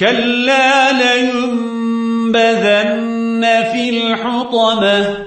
كلا لينبذن في الحطمة.